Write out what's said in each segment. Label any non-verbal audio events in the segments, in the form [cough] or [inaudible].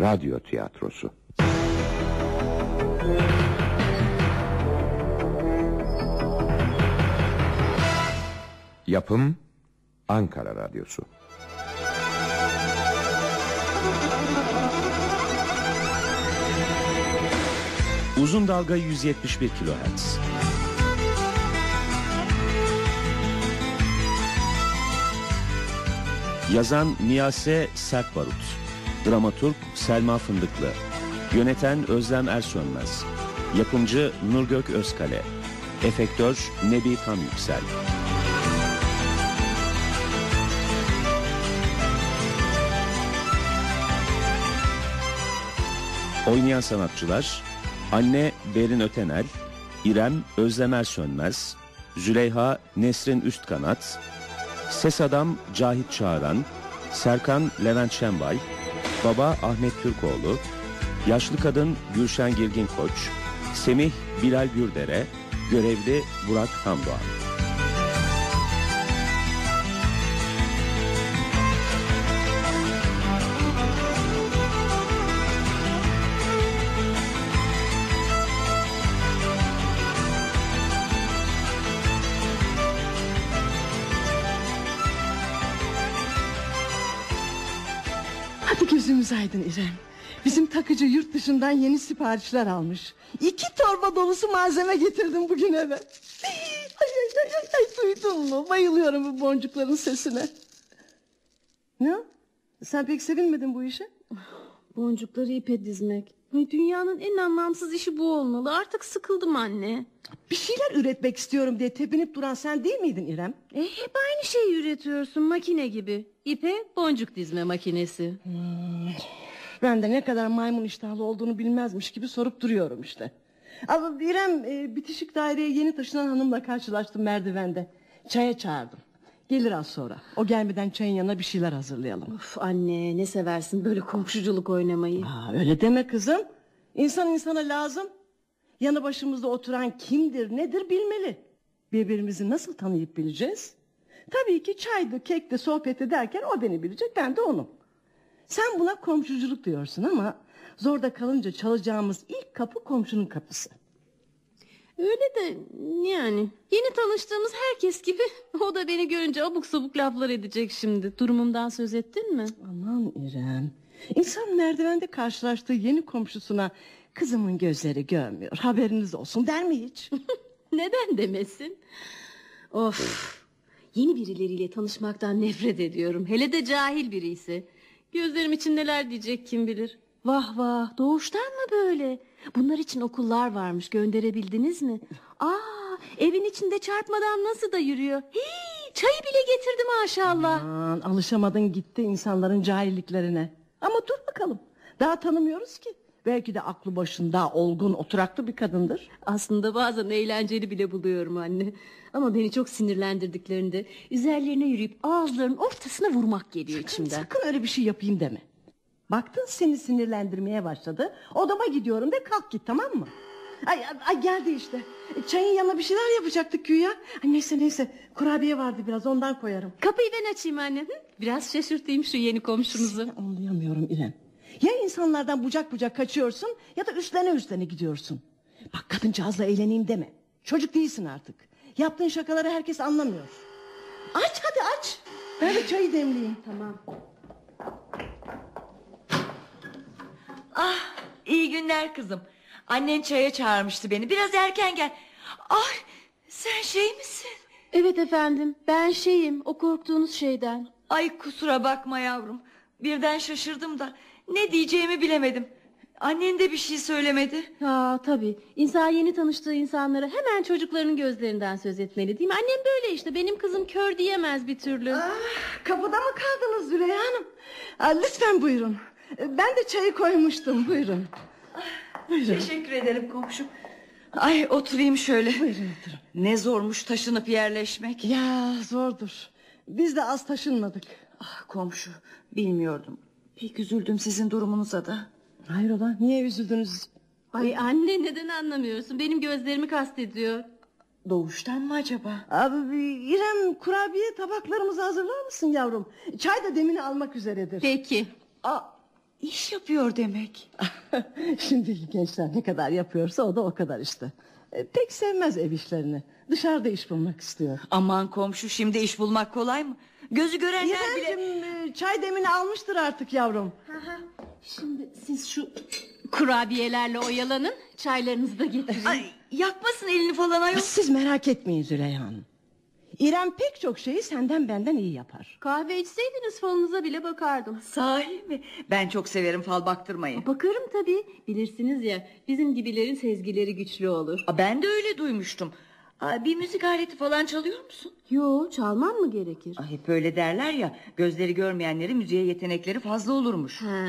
radyo tiyatrosu. Yapım Ankara Radyosu. Uzun dalga 171 kHz. Yazan Niyase Sertbarut. Dramaturg Selma Fındıklı. Yöneten Özlem Ersönmez. Yapımcı Nurgök Özkale. Efektör Nebi Tam Yüksel. Oynayan sanatçılar Anne Berin Ötenel, İrem Özlemer Sönmez, Züleyha Nesrin Üstkanat, Ses Adam Cahit Çağıran, Serkan Levent Şenbay, Baba Ahmet Türkoğlu, Yaşlı Kadın Gülşen Girgin Koç, Semih Bilal Gürdere, Görevli Burak Hamdoğan. Hadi gözümüz aydın İrem. Bizim takıcı yurt dışından yeni siparişler almış. İki torba dolusu malzeme getirdim bugün eve. Ay, ay, ay, ay, duydun mu? Bayılıyorum bu boncukların sesine. Ne? Sen pek sevinmedin bu işe? Boncukları ipe dizmek. Ay, dünyanın en anlamsız işi bu olmalı. Artık sıkıldım anne. Bir şeyler üretmek istiyorum diye tepinip duran sen değil miydin İrem? E, hep aynı şeyi üretiyorsun makine gibi. İpe boncuk dizme makinesi. Ben de ne kadar maymun iştahlı olduğunu bilmezmiş gibi sorup duruyorum işte. Ama İrem e, bitişik daireye yeni taşınan hanımla karşılaştım merdivende. Çaya çağırdım. Gelir az sonra. O gelmeden çayın yanına bir şeyler hazırlayalım. Of anne ne seversin böyle komşuculuk oynamayı. Aa, öyle deme kızım. İnsan insana lazım. Yanı başımızda oturan kimdir nedir bilmeli. Birbirimizi nasıl tanıyıp bileceğiz? Tabii ki çaydı kekti sohbet ederken o beni bilecek ben de onu. Sen buna komşuculuk diyorsun ama zorda kalınca çalacağımız ilk kapı komşunun kapısı. Öyle de yani yeni tanıştığımız herkes gibi [laughs] o da beni görünce abuk sabuk laflar edecek şimdi. Durumumdan söz ettin mi? Aman İrem. İnsan merdivende karşılaştığı yeni komşusuna kızımın gözleri görmüyor haberiniz olsun der mi hiç? [laughs] Neden demesin? Of. Yeni birileriyle tanışmaktan nefret ediyorum. Hele de cahil biri ise. Gözlerim için neler diyecek kim bilir. Vah vah doğuştan mı böyle? Bunlar için okullar varmış gönderebildiniz mi? Aa evin içinde çarpmadan nasıl da yürüyor. Hii, çayı bile getirdi maşallah. Aman alışamadın gitti insanların cahilliklerine. Ama dur bakalım daha tanımıyoruz ki. Belki de aklı başında olgun oturaklı bir kadındır. Aslında bazen eğlenceli bile buluyorum anne. Ama beni çok sinirlendirdiklerinde üzerlerine yürüyüp ağızlarının ortasına vurmak geliyor içimden. Sakın öyle bir şey yapayım deme. Baktın seni sinirlendirmeye başladı. Odama gidiyorum de kalk git tamam mı? Ay, ay, geldi işte. Çayın yanına bir şeyler yapacaktık güya. Ay, neyse neyse kurabiye vardı biraz ondan koyarım. Kapıyı ben açayım anne. Hı? Biraz şaşırtayım şu yeni komşumuzu. Anlayamıyorum İrem. Ya insanlardan bucak bucak kaçıyorsun ya da üstlene üstlene gidiyorsun. Bak kadıncağızla eğleneyim deme. Çocuk değilsin artık. Yaptığın şakaları herkes anlamıyor. Aç hadi aç. Ben de çayı demleyeyim. Tamam. Ah iyi günler kızım. Annen çaya çağırmıştı beni. Biraz erken gel. Ay sen şey misin? Evet efendim ben şeyim o korktuğunuz şeyden. Ay kusura bakma yavrum. Birden şaşırdım da ne diyeceğimi bilemedim. Annen de bir şey söylemedi. Ha tabii insan yeni tanıştığı insanlara hemen çocuklarının gözlerinden söz etmeli değil mi? Annem böyle işte benim kızım kör diyemez bir türlü. Ah, kapıda mı kaldınız Züleyha Hanım? Aa, lütfen buyurun. Ben de çayı koymuştum buyurun. Buyurun. Teşekkür ederim komşum. Ay oturayım şöyle. Buyurun oturun. Ne zormuş taşınıp yerleşmek. Ya zordur. Biz de az taşınmadık. Ah komşu bilmiyordum. Pek üzüldüm sizin durumunuza da. Hayrola niye üzüldünüz? Ay anne neden anlamıyorsun? Benim gözlerimi kastediyor. Doğuştan mı acaba? Abi İrem kurabiye tabaklarımızı hazırlar mısın yavrum? Çay da demini almak üzeredir. Peki. Aa, iş yapıyor demek. [laughs] Şimdiki gençler ne kadar yapıyorsa o da o kadar işte. E, pek sevmez ev işlerini. Dışarıda iş bulmak istiyor. Aman komşu şimdi iş bulmak kolay mı? Gözü görenler bile... İremciğim e, çay demini almıştır artık yavrum. Şimdi siz şu kurabiyelerle oyalanın. Çaylarınızı da getirin. Ay, yakmasın elini falan ayol. Siz merak etmeyin Züleyha Hanım. İrem pek çok şeyi senden benden iyi yapar. Kahve içseydiniz falınıza bile bakardım. Sahi mi? Ben çok severim fal baktırmayı. Bakarım tabii. Bilirsiniz ya bizim gibilerin sezgileri güçlü olur. Ben de öyle duymuştum. Aa, bir müzik aleti falan çalıyor musun? Yo çalmam mı gerekir? Ay, hep öyle derler ya gözleri görmeyenlerin müziğe yetenekleri fazla olurmuş. Ha,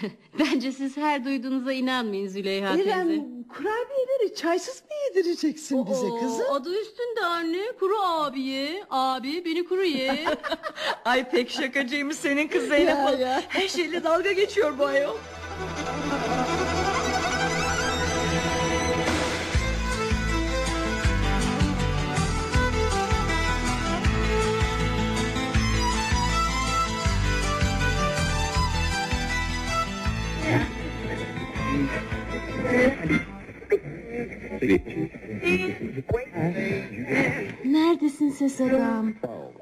[laughs] bence siz her duyduğunuza inanmayın Züleyha teyze. İrem kurabiyeleri çaysız mı yedireceksin bize Oo, kızım? Adı üstünde anne kuru abiye. Abi beni kuru ye. [laughs] Ay pek şakacıymış senin kız Zeynep Ya, Hanım. ya. Her şeyle dalga geçiyor bu ayol. Neredesin ses adam?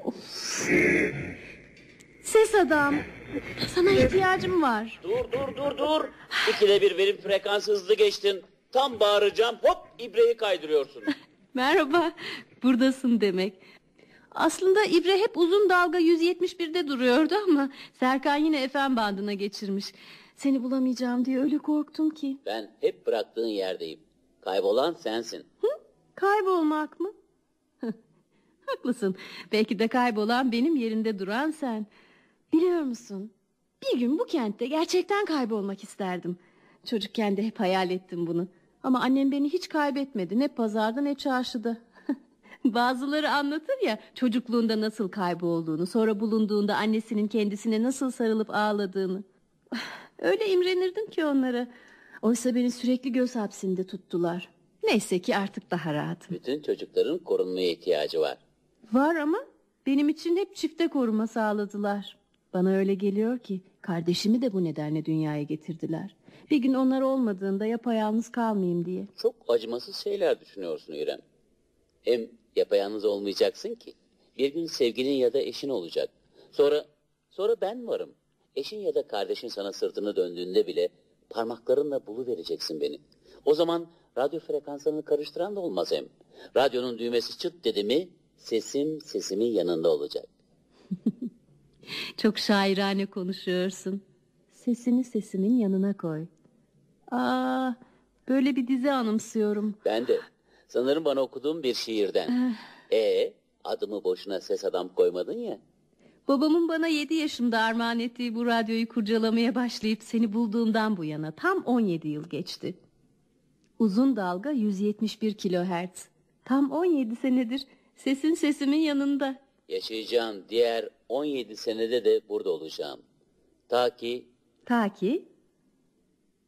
Of. Ses adam. Sana ihtiyacım var. Dur dur dur dur. İkide bir benim frekans hızlı geçtin. Tam bağıracağım hop ibreyi kaydırıyorsun. [laughs] Merhaba. Buradasın demek. Aslında İbre hep uzun dalga 171'de duruyordu ama Serkan yine FM bandına geçirmiş. Seni bulamayacağım diye öyle korktum ki. Ben hep bıraktığın yerdeyim. Kaybolan sensin. Hı? Kaybolmak mı? [laughs] Haklısın. Belki de kaybolan benim yerinde duran sen. Biliyor musun? Bir gün bu kentte gerçekten kaybolmak isterdim. Çocukken de hep hayal ettim bunu. Ama annem beni hiç kaybetmedi. Ne pazarda ne çarşıda. [laughs] Bazıları anlatır ya çocukluğunda nasıl kaybolduğunu, sonra bulunduğunda annesinin kendisine nasıl sarılıp ağladığını. [sighs] Öyle imrenirdim ki onlara. Oysa beni sürekli göz hapsinde tuttular. Neyse ki artık daha rahatım. Bütün çocukların korunmaya ihtiyacı var. Var ama benim için hep çifte koruma sağladılar. Bana öyle geliyor ki kardeşimi de bu nedenle dünyaya getirdiler. Bir gün onlar olmadığında yapayalnız kalmayayım diye. Çok acımasız şeyler düşünüyorsun İrem. Hem yapayalnız olmayacaksın ki. Bir gün sevgilin ya da eşin olacak. Sonra sonra ben varım. Eşin ya da kardeşin sana sırtını döndüğünde bile parmaklarınla bulu vereceksin beni. O zaman radyo frekanslarını karıştıran da olmaz hem. Radyonun düğmesi çıt dedi mi sesim sesimin yanında olacak. [laughs] Çok şairane konuşuyorsun. Sesini sesimin yanına koy. Aa, böyle bir dizi anımsıyorum. Ben de. Sanırım bana okuduğum bir şiirden. e adımı boşuna ses adam koymadın ya. Babamın bana 7 yaşımda armağan ettiği bu radyoyu kurcalamaya başlayıp seni bulduğumdan bu yana tam 17 yıl geçti. Uzun dalga 171 kilohertz. Tam 17 senedir sesin sesimin yanında. Yaşayacağın diğer 17 senede de burada olacağım. Ta ki Ta ki...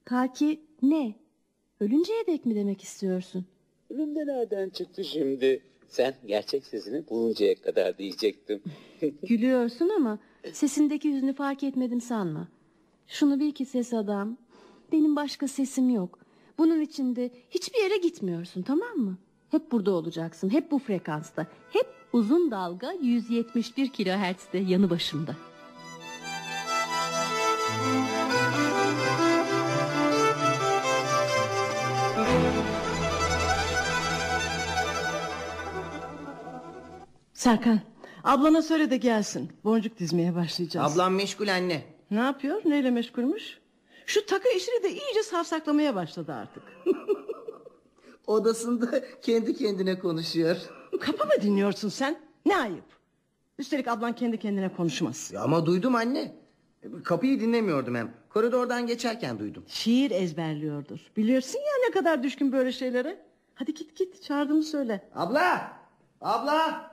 Ta ki ne? Ölünceye dek mi demek istiyorsun? önümde nereden çıktı şimdi? Sen gerçek sesini buluncaya kadar diyecektim. [laughs] Gülüyorsun ama sesindeki hüznü fark etmedim sanma. Şunu bil ki ses adam. Benim başka sesim yok. Bunun içinde hiçbir yere gitmiyorsun tamam mı? Hep burada olacaksın. Hep bu frekansta. Hep uzun dalga 171 kilohertz'te yanı başımda. Serkan ablana söyle de gelsin. Boncuk dizmeye başlayacağız. Ablam meşgul anne. Ne yapıyor? Neyle meşgulmüş? Şu takı işini de iyice savsaklamaya başladı artık. [laughs] Odasında kendi kendine konuşuyor. [laughs] Kapı mı dinliyorsun sen? Ne ayıp. Üstelik ablan kendi kendine konuşmaz. Ya ama duydum anne. Kapıyı dinlemiyordum hem. Koridordan geçerken duydum. Şiir ezberliyordur. Biliyorsun ya ne kadar düşkün böyle şeylere. Hadi git git çağırdığımı söyle. Abla! Abla!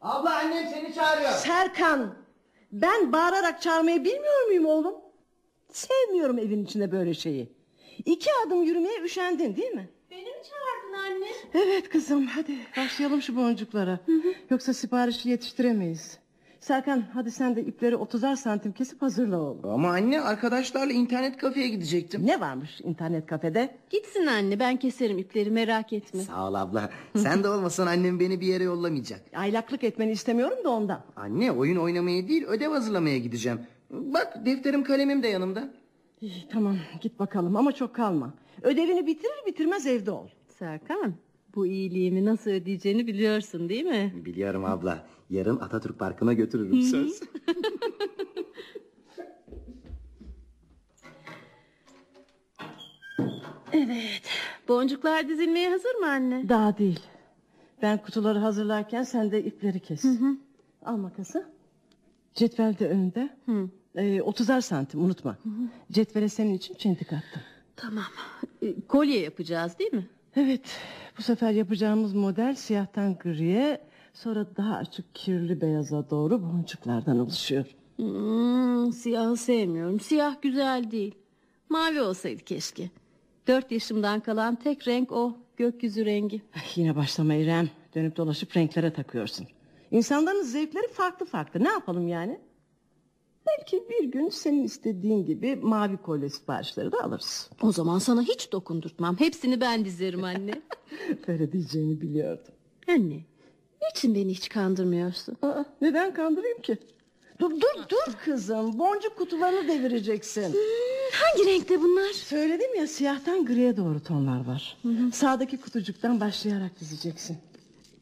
Abla annem seni çağırıyor. Serkan ben bağırarak çağırmayı bilmiyor muyum oğlum? Sevmiyorum evin içinde böyle şeyi. İki adım yürümeye üşendin değil mi? Beni mi çağırdın anne? Evet kızım hadi başlayalım şu boncuklara. Yoksa siparişi yetiştiremeyiz. Serkan hadi sen de ipleri 30'ar santim kesip hazırla oğlum. Ama anne arkadaşlarla internet kafeye gidecektim. Ne varmış internet kafede? Gitsin anne ben keserim ipleri merak etme. Sağ ol abla. Sen de olmasan annem beni bir yere yollamayacak. Aylaklık etmeni istemiyorum da ondan. Anne oyun oynamaya değil ödev hazırlamaya gideceğim. Bak defterim kalemim de yanımda. İyi, tamam git bakalım ama çok kalma. Ödevini bitirir bitirmez evde ol. Serkan bu iyiliğimi nasıl ödeyeceğini biliyorsun değil mi? Biliyorum abla. Yarın Atatürk Parkı'na götürürüm söz. [laughs] Evet. Boncuklar dizilmeye hazır mı anne? Daha değil. Ben kutuları hazırlarken sen de ipleri kes. Al makası. Cetvel de önünde. Ee, 30'ar santim unutma. Cetvele senin için çentik attım. Tamam. E, kolye yapacağız değil mi? Evet bu sefer yapacağımız model siyahtan griye sonra daha açık kirli beyaza doğru boncuklardan oluşuyor. Hmm, siyahı sevmiyorum. Siyah güzel değil. Mavi olsaydı keşke. Dört yaşımdan kalan tek renk o. Gökyüzü rengi. Ay, yine başlama İrem. Dönüp dolaşıp renklere takıyorsun. İnsanların zevkleri farklı farklı. Ne yapalım yani? Belki bir gün senin istediğin gibi mavi kolye siparişleri de alırız. O zaman sana hiç dokundurtmam. Hepsini ben dizerim anne. [laughs] Böyle diyeceğini biliyordum. anne. Niçin beni hiç kandırmıyorsun? Aa, neden kandırayım ki? Dur dur dur kızım. Boncuk kutularını devireceksin. Hangi renkte bunlar? Söyledim ya siyahtan griye doğru tonlar var. Sağdaki kutucuktan başlayarak dizeceksin.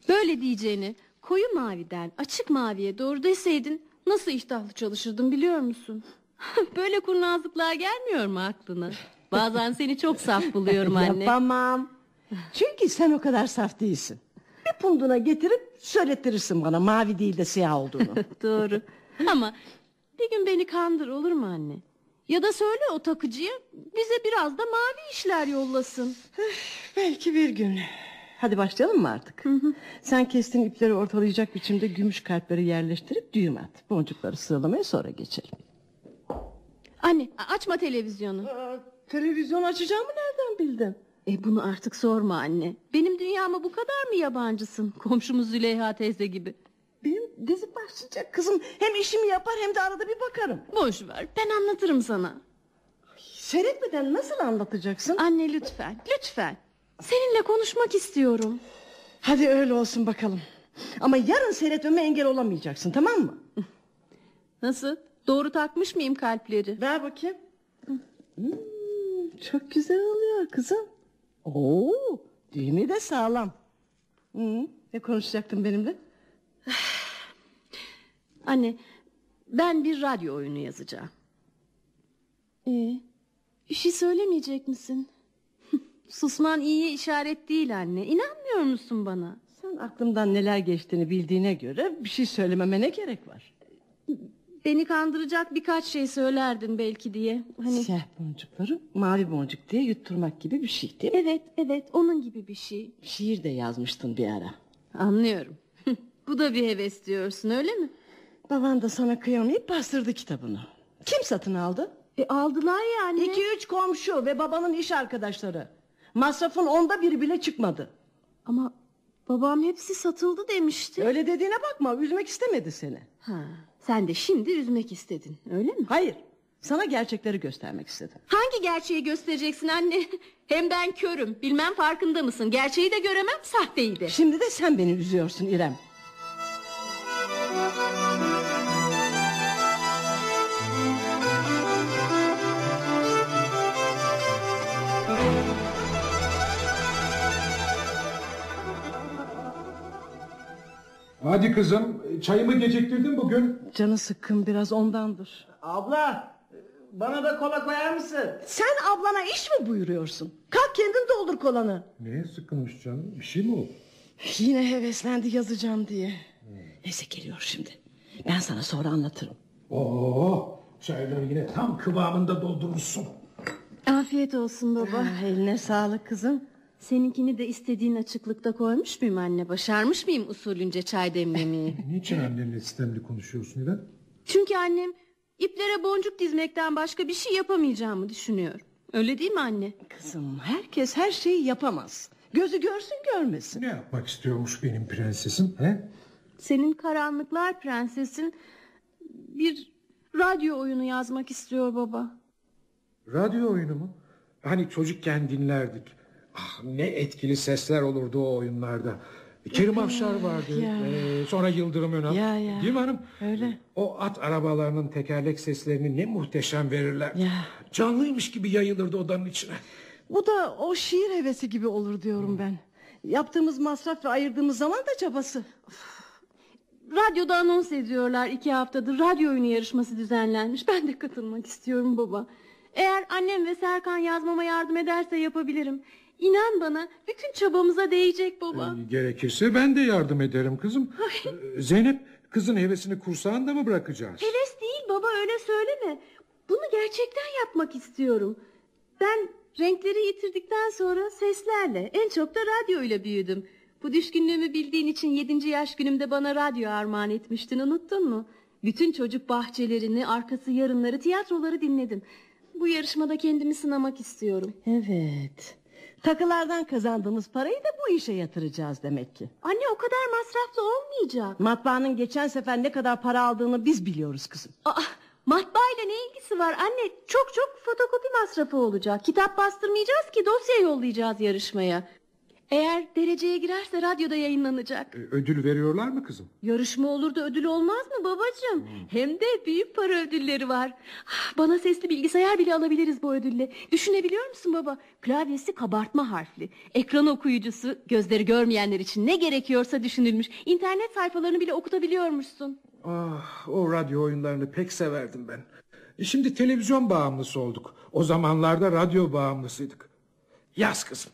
Böyle diyeceğini koyu maviden açık maviye doğru deseydin nasıl iştahlı çalışırdım biliyor musun? [laughs] Böyle kurnazlıklar gelmiyor mu aklına? Bazen seni çok saf buluyorum anne. Yapamam. Çünkü sen o kadar saf değilsin. Bir punduna getirip söylettirirsin bana mavi değil de siyah olduğunu. [laughs] Doğru. Ama bir gün beni kandır olur mu anne? Ya da söyle o takıcıya bize biraz da mavi işler yollasın. Belki bir gün. Hadi başlayalım mı artık? Sen kestiğin ipleri ortalayacak biçimde gümüş kalpleri yerleştirip düğüm at. Boncukları sıralamaya sonra geçelim. Anne açma televizyonu. televizyon açacağımı nereden bildin? E bunu artık sorma anne. Benim dünyama bu kadar mı yabancısın? Komşumuz Züleyha teyze gibi. Benim dizi başlayacak kızım. Hem işimi yapar hem de arada bir bakarım. Boş ver ben anlatırım sana. Seyretmeden nasıl anlatacaksın? Anne lütfen lütfen. Seninle konuşmak istiyorum. Hadi öyle olsun bakalım. Ama yarın seyretmeme engel olamayacaksın tamam mı? Nasıl? Doğru takmış mıyım kalpleri? Ver bakayım. Hmm, çok güzel oluyor kızım. Oo, düğümü de sağlam. Hmm, ne konuşacaktın benimle? [sighs] Anne ben bir radyo oyunu yazacağım. Ee, bir şey söylemeyecek misin? Susman iyiye işaret değil anne. İnanmıyor musun bana? Sen aklımdan neler geçtiğini bildiğine göre bir şey söylememe ne gerek var? Beni kandıracak birkaç şey söylerdin belki diye. Hani Siyah boncukları mavi boncuk diye yutturmak gibi bir şey değil mi? evet evet onun gibi bir şey. Şiir de yazmıştın bir ara. Anlıyorum. [laughs] Bu da bir heves diyorsun öyle mi? Baban da sana kıyamayıp bastırdı kitabını. Kim satın aldı? E aldılar ya anne. İki üç komşu ve babanın iş arkadaşları. Masrafın onda biri bile çıkmadı. Ama babam hepsi satıldı demişti. Öyle dediğine bakma üzmek istemedi seni. Ha, sen de şimdi üzmek istedin öyle mi? Hayır sana gerçekleri göstermek istedim. Hangi gerçeği göstereceksin anne? Hem ben körüm. Bilmem farkında mısın? Gerçeği de göremem, sahteyi de. Şimdi de sen beni üzüyorsun İrem. Hadi kızım çayımı geciktirdin bugün. Canı sıkkın biraz ondandır. Abla bana da kola koyar mısın? Sen ablana iş mi buyuruyorsun? Kalk kendin doldur kolanı. Neye sıkılmış canım? Bir şey mi oldu? Yine heveslendi yazacağım diye. Neyse geliyor şimdi. Ben sana sonra anlatırım. Oo, çayları yine tam kıvamında doldurmuşsun. Afiyet olsun baba. Ah, eline sağlık kızım. Seninkini de istediğin açıklıkta koymuş muyum anne? Başarmış mıyım usulünce çay demlemeyi? [laughs] Niçin annenle sistemli konuşuyorsun İrem? Çünkü annem iplere boncuk dizmekten başka bir şey yapamayacağımı düşünüyor. Öyle değil mi anne? Kızım herkes her şeyi yapamaz. Gözü görsün görmesin. Ne yapmak istiyormuş benim prensesim? He? Senin karanlıklar prensesin bir radyo oyunu yazmak istiyor baba. Radyo oyunu mu? Hani çocukken dinlerdik. Ah, ne etkili sesler olurdu o oyunlarda. Kerim Afşar vardı. ya. Ee, sonra Yıldırım Önal. Ya, ya. Değil mi hanım? Öyle. O at arabalarının tekerlek seslerini ne muhteşem verirler. Ya. Canlıymış gibi yayılırdı odanın içine. Bu da o şiir hevesi gibi olur diyorum ben. Yaptığımız masraf ve ayırdığımız zaman da çabası. Radyoda anons ediyorlar iki haftadır radyo oyunu yarışması düzenlenmiş. Ben de katılmak istiyorum baba. Eğer annem ve Serkan yazmama yardım ederse yapabilirim. İnan bana bütün çabamıza değecek baba. Ee, gerekirse ben de yardım ederim kızım. Ee, Zeynep kızın hevesini kursağında mı bırakacağız? Heves değil baba öyle söyleme. Bunu gerçekten yapmak istiyorum. Ben renkleri yitirdikten sonra seslerle en çok da radyoyla büyüdüm. Bu düşkünlüğümü bildiğin için yedinci yaş günümde bana radyo armağan etmiştin unuttun mu? Bütün çocuk bahçelerini, arkası yarınları, tiyatroları dinledim. Bu yarışmada kendimi sınamak istiyorum. Evet. Takılardan kazandığımız parayı da bu işe yatıracağız demek ki. Anne o kadar masraflı olmayacak. Matbaanın geçen sefer ne kadar para aldığını biz biliyoruz kızım. Aa, matbaayla ne ilgisi var anne? Çok çok fotokopi masrafı olacak. Kitap bastırmayacağız ki dosya yollayacağız yarışmaya. Eğer dereceye girerse radyoda yayınlanacak. Ee, Ödül veriyorlar mı kızım? Yarışma olur da ödül olmaz mı babacığım? Hem de büyük para ödülleri var. Ah, Bana sesli bilgisayar bile alabiliriz bu ödülle. Düşünebiliyor musun baba? Klavyesi kabartma harfli. Ekran okuyucusu gözleri görmeyenler için ne gerekiyorsa düşünülmüş. İnternet sayfalarını bile okutabiliyormuşsun. Ah, o radyo oyunlarını pek severdim ben. E, Şimdi televizyon bağımlısı olduk. O zamanlarda radyo bağımlısıydık. Yaz kızım.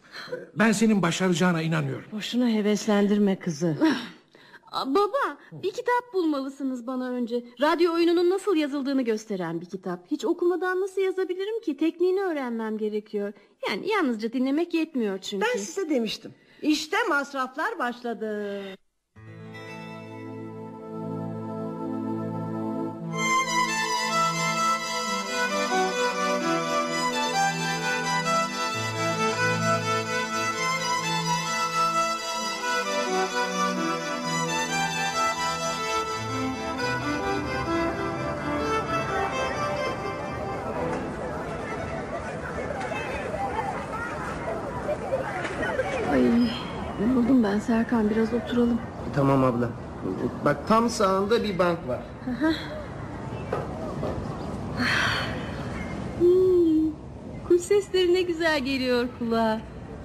Ben senin başaracağına inanıyorum. Boşuna heveslendirme kızı. Aa, Baba bir kitap bulmalısınız bana önce. Radyo oyununun nasıl yazıldığını gösteren bir kitap. Hiç okumadan nasıl yazabilirim ki? Tekniğini öğrenmem gerekiyor. Yani yalnızca dinlemek yetmiyor çünkü. Ben size demiştim. İşte masraflar başladı. Ben Serkan biraz oturalım. Tamam abla. Bak tam sağında bir bank var. Hmm, kuş sesleri ne güzel geliyor kulağa.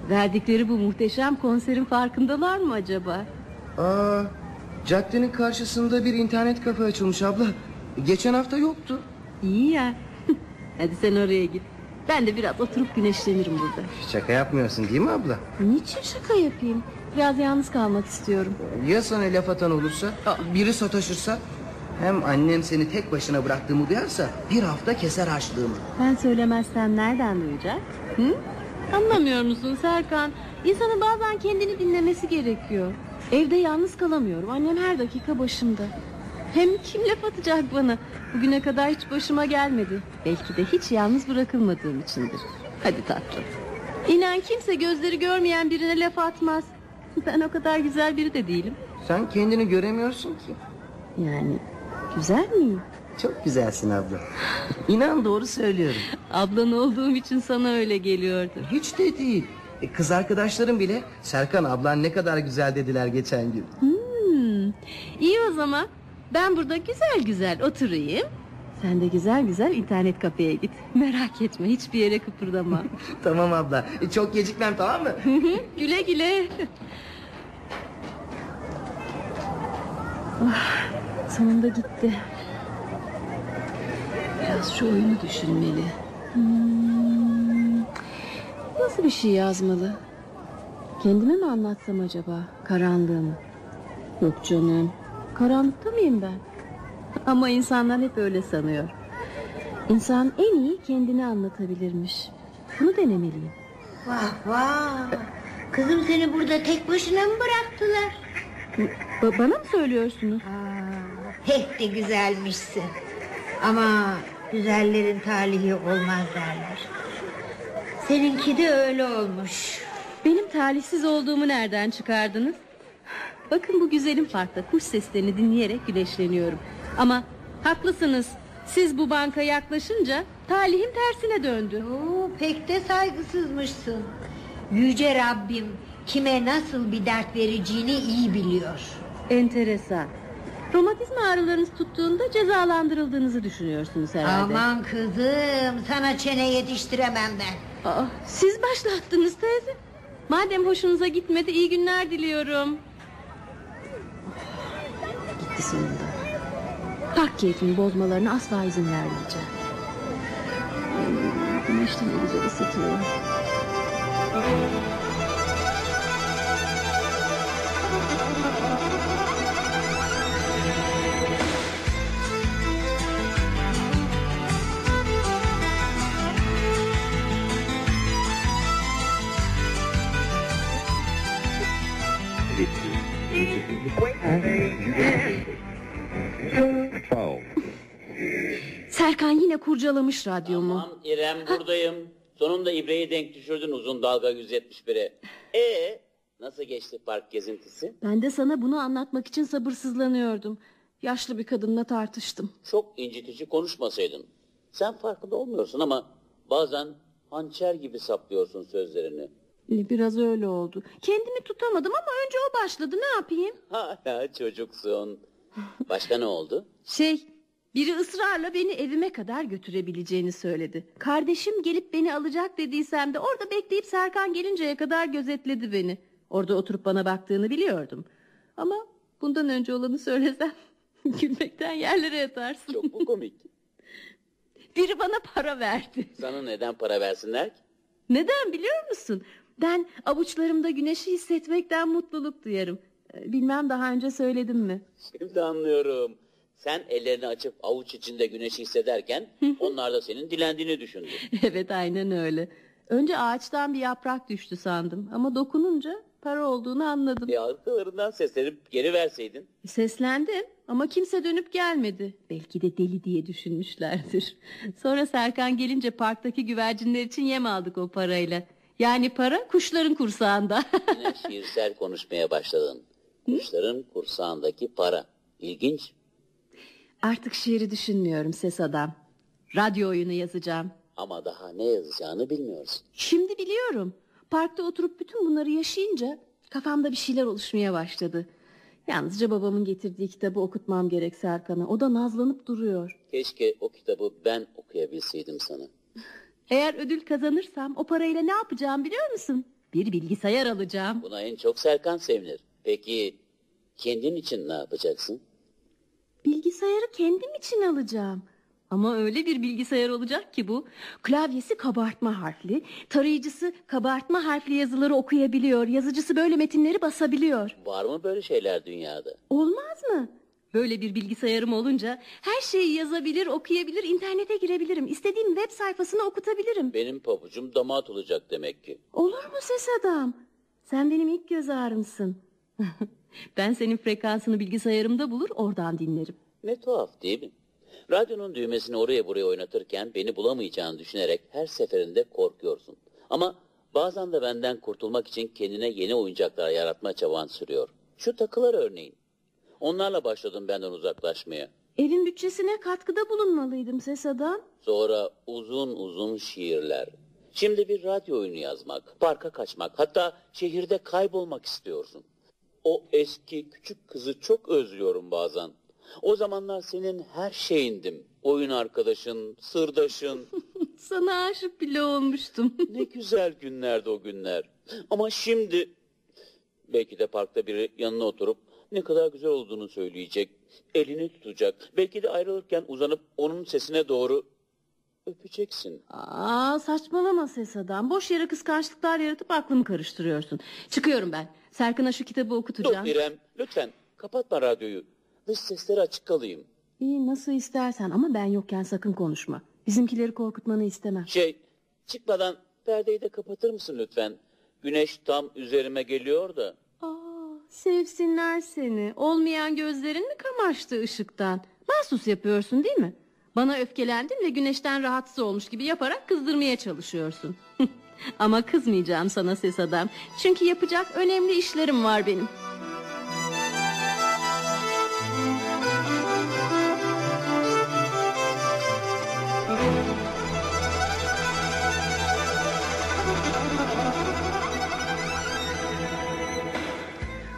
Verdikleri bu muhteşem konserin farkındalar mı acaba? Aa, caddenin karşısında bir internet kafe açılmış abla. Geçen hafta yoktu. İyi ya. [laughs] Hadi sen oraya git. Ben de biraz oturup güneşlenirim burada. Şaka yapmıyorsun değil mi abla? Niçin şaka yapayım? Biraz yalnız kalmak istiyorum. Ya sana laf atan olursa? Biri sataşırsa? Hem annem seni tek başına bıraktığımı duyarsa bir hafta keser harçlığımı. Ben söylemezsem nereden duyacak? Hı? Anlamıyor musun Serkan? İnsanın bazen kendini dinlemesi gerekiyor. Evde yalnız kalamıyorum. Annem her dakika başımda. Hem kim laf atacak bana? Bugüne kadar hiç başıma gelmedi. Belki de hiç yalnız bırakılmadığım içindir. Hadi tatlım. İnan kimse gözleri görmeyen birine laf atmaz. [laughs] Ben o kadar güzel biri de değilim. Sen kendini göremiyorsun ki. Yani güzel miyim? Çok güzelsin abla. İnan doğru söylüyorum. Ablan olduğum için sana öyle geliyordur. Hiç de değil. E, kız arkadaşlarım bile Serkan ablan ne kadar güzel dediler geçen gün. Hmm, iyi o zaman. Ben burada güzel güzel oturayım. Sen de güzel güzel internet kafeye git. [laughs] Merak etme hiçbir yere kıpırdama. [laughs] tamam abla. E, çok gecikmem tamam mı? güle güle. [laughs] Ah, sonunda gitti. Biraz şu oyunu düşünmeli. Hmm, nasıl bir şey yazmalı? Kendime mi anlatsam acaba karanlığımı? Yok canım. Karanlıkta mıyım ben? Ama insanlar hep öyle sanıyor. İnsan en iyi kendini anlatabilirmiş. Bunu denemeliyim. Vah vah. Kızım seni burada tek başına mı bıraktılar? Ba- bana mı söylüyorsunuz? Aa, pek de güzelmişsin. Ama güzellerin talihi olmaz derler. Seninki de öyle olmuş. Benim talihsiz olduğumu nereden çıkardınız? Bakın bu güzelim parkta kuş seslerini dinleyerek güneşleniyorum. Ama haklısınız. Siz bu banka yaklaşınca talihim tersine döndü. Oo, pek de saygısızmışsın. Yüce Rabbim kime nasıl bir dert vereceğini iyi biliyor. Enteresan. Romatizma ağrılarınız tuttuğunda cezalandırıldığınızı düşünüyorsunuz herhalde. Aman kızım sana çene yetiştiremem ben. Aa, siz başlattınız teyze. Madem hoşunuza gitmedi iyi günler diliyorum. Gitti sonunda. Park keyfini bozmalarına asla izin vermeyeceğim. Güneş de ne güzel ısıtıyor. Serkan yine kurcalamış radyomu. Tamam İrem buradayım. Sonunda ibreyi denk düşürdün uzun dalga 171'e. E nasıl geçti park gezintisi? Ben de sana bunu anlatmak için sabırsızlanıyordum. Yaşlı bir kadınla tartıştım. Çok incitici konuşmasaydın. Sen farkında olmuyorsun ama bazen hançer gibi saplıyorsun sözlerini. Ee, Biraz öyle oldu. Kendimi tutamadım ama önce o başladı. Ne yapayım? Hala çocuksun. Başka ne oldu? Şey, biri ısrarla beni evime kadar götürebileceğini söyledi. Kardeşim gelip beni alacak dediysem de orada bekleyip Serkan gelinceye kadar gözetledi beni. Orada oturup bana baktığını biliyordum. Ama bundan önce olanı söylesem [laughs] gülmekten yerlere yatarsın. Çok mu komik? [laughs] Biri bana para verdi. Sana neden para versinler ki? Neden biliyor musun? Ben avuçlarımda güneşi hissetmekten mutluluk duyarım. Ee, Bilmem daha önce söyledim mi? Şimdi anlıyorum. Sen ellerini açıp avuç içinde güneşi hissederken onlar da senin dilendiğini düşündü. [laughs] evet aynen öyle. Önce ağaçtan bir yaprak düştü sandım ama dokununca para olduğunu anladım. E arkalarından seslenip geri verseydin. Seslendim ama kimse dönüp gelmedi. Belki de deli diye düşünmüşlerdir. [laughs] Sonra Serkan gelince parktaki güvercinler için yem aldık o parayla. Yani para kuşların kursağında. Yine [laughs] şiirsel konuşmaya başladın. Kuşların kursağındaki para. İlginç. Artık şiiri düşünmüyorum ses adam. Radyo oyunu yazacağım. Ama daha ne yazacağını bilmiyorsun. Şimdi biliyorum. Parkta oturup bütün bunları yaşayınca kafamda bir şeyler oluşmaya başladı. Yalnızca babamın getirdiği kitabı okutmam gerek Serkan'a. O da nazlanıp duruyor. Keşke o kitabı ben okuyabilseydim sana. Eğer ödül kazanırsam o parayla ne yapacağım biliyor musun? Bir bilgisayar alacağım. Buna en çok Serkan sevinir. Peki kendin için ne yapacaksın? Bilgisayarı kendim için alacağım. Ama öyle bir bilgisayar olacak ki bu. Klavyesi kabartma harfli, tarayıcısı kabartma harfli yazıları okuyabiliyor. Yazıcısı böyle metinleri basabiliyor. Var mı böyle şeyler dünyada? Olmaz mı? Böyle bir bilgisayarım olunca her şeyi yazabilir, okuyabilir, internete girebilirim. İstediğim web sayfasını okutabilirim. Benim pabucum damat olacak demek ki. Olur mu ses adam? Sen benim ilk göz ağrımsın. [laughs] ben senin frekansını bilgisayarımda bulur, oradan dinlerim. Ne tuhaf değil mi? Radyonun düğmesini oraya buraya oynatırken beni bulamayacağını düşünerek her seferinde korkuyorsun. Ama bazen de benden kurtulmak için kendine yeni oyuncaklar yaratma çaban sürüyor. Şu takılar örneğin. Onlarla başladım benden uzaklaşmaya. Evin bütçesine katkıda bulunmalıydım ses adam. Sonra uzun uzun şiirler. Şimdi bir radyo oyunu yazmak, parka kaçmak, hatta şehirde kaybolmak istiyorsun. O eski küçük kızı çok özlüyorum bazen. O zamanlar senin her şeyindim. Oyun arkadaşın, sırdaşın. [laughs] Sana aşık bile olmuştum. ne güzel günlerdi o günler. Ama şimdi belki de parkta biri yanına oturup ne kadar güzel olduğunu söyleyecek. Elini tutacak. Belki de ayrılırken uzanıp onun sesine doğru öpeceksin. Aa, saçmalama ses adam. Boş yere kıskançlıklar yaratıp aklımı karıştırıyorsun. Çıkıyorum ben. Serkan'a şu kitabı okutacağım. Dur İrem lütfen kapatma radyoyu. Dış sesleri açık kalayım. İyi nasıl istersen ama ben yokken sakın konuşma. Bizimkileri korkutmanı istemem. Şey çıkmadan perdeyi de kapatır mısın lütfen? Güneş tam üzerime geliyor da. Aa, sevsinler seni. Olmayan gözlerin mi kamaştı ışıktan? Mahsus yapıyorsun değil mi? Bana öfkelendin ve güneşten rahatsız olmuş gibi yaparak kızdırmaya çalışıyorsun. [laughs] Ama kızmayacağım sana ses adam. Çünkü yapacak önemli işlerim var benim.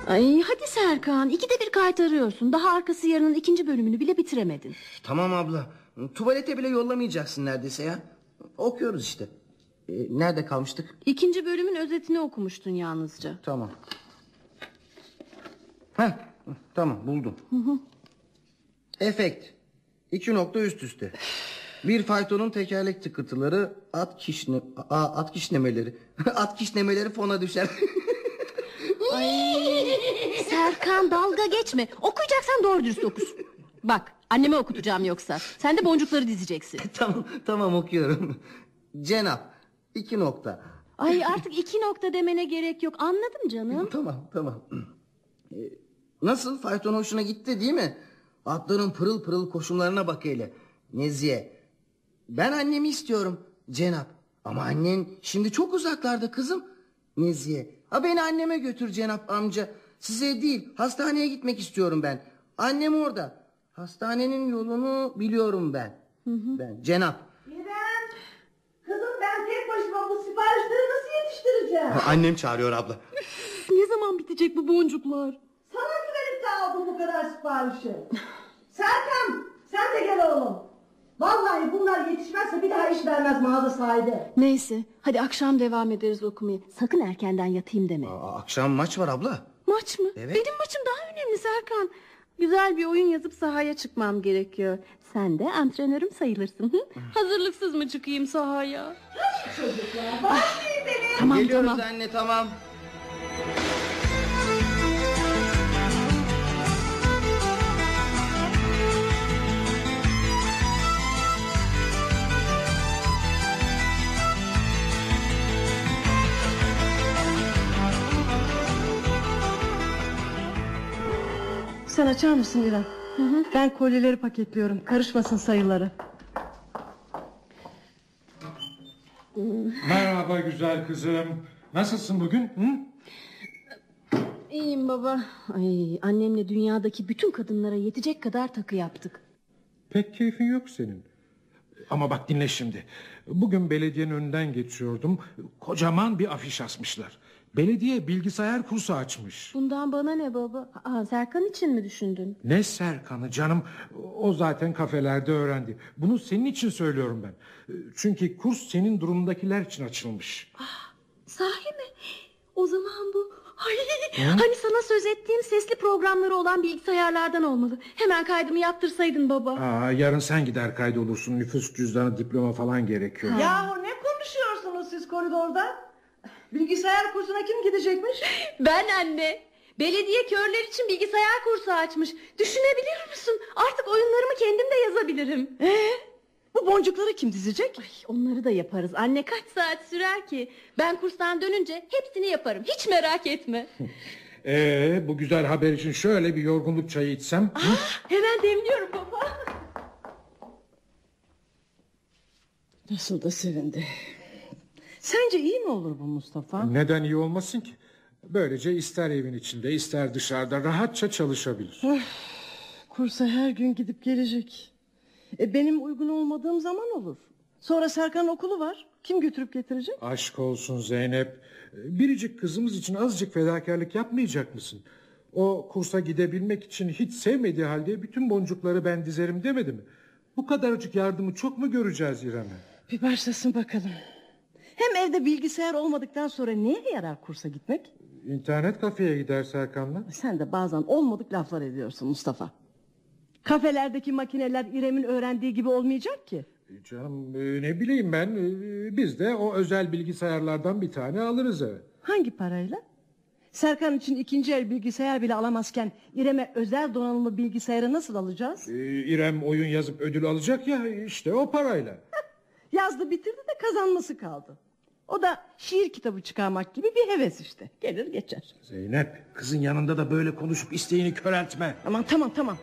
Ay hadi Serkan. İkide bir kaytarıyorsun Daha arkası yarının ikinci bölümünü bile bitiremedin. Tamam abla. Tuvalete bile yollamayacaksın neredeyse ya. Okuyoruz işte. Ee, nerede kalmıştık? İkinci bölümün özetini okumuştun yalnızca. Tamam. Heh, tamam buldum. Efekt. İki nokta üst üste. Bir faytonun tekerlek tıkırtıları at kişne Aa, at kişnemeleri. [laughs] at kişnemeleri fona düşer. [laughs] Ay Serkan dalga geçme. Okuyacaksan doğru dürüst okus. Bak anneme okutacağım yoksa. Sen de boncukları dizeceksin. [laughs] tamam tamam okuyorum. Cenap. İki nokta. Ay artık iki nokta demene gerek yok. Anladım canım. Tamam tamam. Ee, nasıl fayton hoşuna gitti değil mi? Atların pırıl pırıl koşumlarına bak hele. Nezihe. Ben annemi istiyorum Cenap. Ama annen şimdi çok uzaklarda kızım. Nezihe. Ha beni anneme götür Cenap amca. Size değil hastaneye gitmek istiyorum ben. Annem orada. Hastanenin yolunu biliyorum ben. Ben Cenap. İrem! Kızım ben tek başıma bu siparişleri yetiştireceğim? Annem çağırıyor abla. [laughs] Ne zaman bitecek bu boncuklar? Sana güvenip de aldım bu kadar siparişi. [laughs] Serkan sen de gel oğlum. Vallahi bunlar yetişmezse bir daha iş vermez mağaza sahibi. Neyse hadi akşam devam ederiz okumaya. Sakın erkenden yatayım deme. Aa, akşam maç var abla. Maç mı? Evet. Benim maçım daha önemli Serkan. Güzel bir oyun yazıp sahaya çıkmam gerekiyor. Sen de antrenörüm sayılırsın. Hı? Hazırlıksız mı çıkayım sahaya? Tamam Geliyoruz tamam. anne tamam. Sen açar mısın İrem? Ben kolyeleri paketliyorum. Karışmasın sayıları. Merhaba güzel kızım. Nasılsın bugün? Hı? İyiyim baba. Ay, annemle dünyadaki bütün kadınlara yetecek kadar takı yaptık. Pek keyfin yok senin. Ama bak dinle şimdi. Bugün belediyenin önünden geçiyordum. Kocaman bir afiş asmışlar. Belediye bilgisayar kursu açmış. Bundan bana ne baba? Aa, Serkan için mi düşündün? Ne Serkan'ı canım. O zaten kafelerde öğrendi. Bunu senin için söylüyorum ben. Çünkü kurs senin durumundakiler için açılmış. Sahi mi? O zaman bu... Ay, hani sana söz ettiğim sesli programları olan bilgisayarlardan olmalı. Hemen kaydımı yaptırsaydın baba. Aa, yarın sen gider kaydolursun. Nüfus cüzdanı, diploma falan gerekiyor. Yahu ne konuşuyorsunuz siz koridorda? Bilgisayar kursuna kim gidecekmiş? Ben anne. Belediye körler için bilgisayar kursu açmış. Düşünebilir misin? Artık oyunlarımı kendim de yazabilirim. Ee, bu boncukları kim dizecek? Ay, onları da yaparız. Anne kaç saat sürer ki? Ben kurstan dönünce hepsini yaparım. Hiç merak etme. [laughs] Ee, bu güzel haber için şöyle bir yorgunluk çayı içsem. hı? Hemen demliyorum baba. Nasıl da sevindi. Sence iyi mi olur bu Mustafa? Neden iyi olmasın ki? Böylece ister evin içinde ister dışarıda rahatça çalışabilir. Kursa her gün gidip gelecek. E, benim uygun olmadığım zaman olur. Sonra Serkan'ın okulu var. Kim götürüp getirecek? Aşk olsun Zeynep. Biricik kızımız için azıcık fedakarlık yapmayacak mısın? O kursa gidebilmek için hiç sevmediği halde bütün boncukları ben dizerim demedi mi? Bu kadarcık yardımı çok mu göreceğiz İrem'e? Bir başlasın bakalım. Hem evde bilgisayar olmadıktan sonra neye yarar kursa gitmek? İnternet kafeye gider Serkan'la. Sen de bazen olmadık laflar ediyorsun Mustafa. Kafelerdeki makineler İrem'in öğrendiği gibi olmayacak ki. E Canım e, ne bileyim ben e, biz de o özel bilgisayarlardan bir tane alırız eve. Hangi parayla? Serkan için ikinci el bilgisayar bile alamazken İrem'e özel donanımlı bilgisayarı nasıl alacağız? E, İrem oyun yazıp ödül alacak ya işte o parayla. Yazdı bitirdi de kazanması kaldı. O da şiir kitabı çıkarmak gibi bir heves işte. Gelir geçer. Zeynep kızın yanında da böyle konuşup isteğini köreltme. Aman tamam tamam.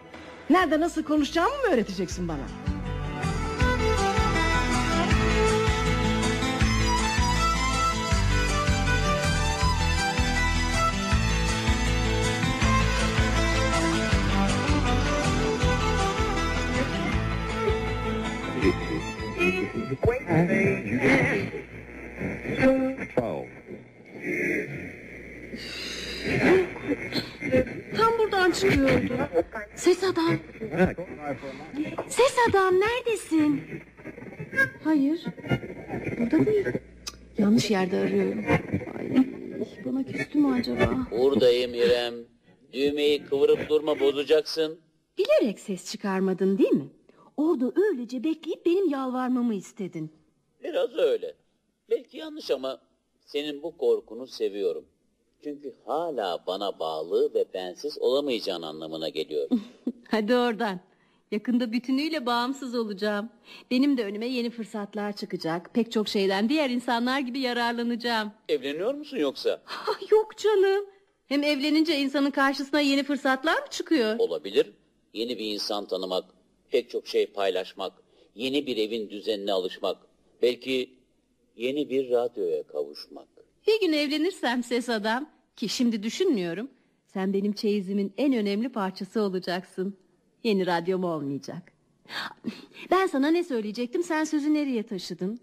Nerede nasıl konuşacağımı mı öğreteceksin bana? Twelve. kapıdan çıkıyordu. Ses adam. Ses adam neredesin? Hayır. Burada değil. Yanlış yerde arıyorum. Ay, bana küstü mü acaba? Buradayım İrem. Düğmeyi kıvırıp durma bozacaksın. Bilerek ses çıkarmadın değil mi? Orada öylece bekleyip benim yalvarmamı istedin. Biraz öyle. Belki yanlış ama senin bu korkunu seviyorum. Çünkü hala bana bağlı ve bensiz olamayacağın anlamına geliyor. [laughs] Hadi oradan. Yakında bütünüyle bağımsız olacağım. Benim de önüme yeni fırsatlar çıkacak. Pek çok şeyden diğer insanlar gibi yararlanacağım. Evleniyor musun yoksa? Yok canım. Hem evlenince insanın karşısına yeni fırsatlar mı çıkıyor? Olabilir. Yeni bir insan tanımak, pek çok şey paylaşmak, yeni bir evin düzenine alışmak, belki yeni bir radyoya kavuşmak. Bir gün evlenirsem ses adam ki şimdi düşünmüyorum. Sen benim çeyizimin en önemli parçası olacaksın. Yeni radyom olmayacak. Ben sana ne söyleyecektim sen sözü nereye taşıdın?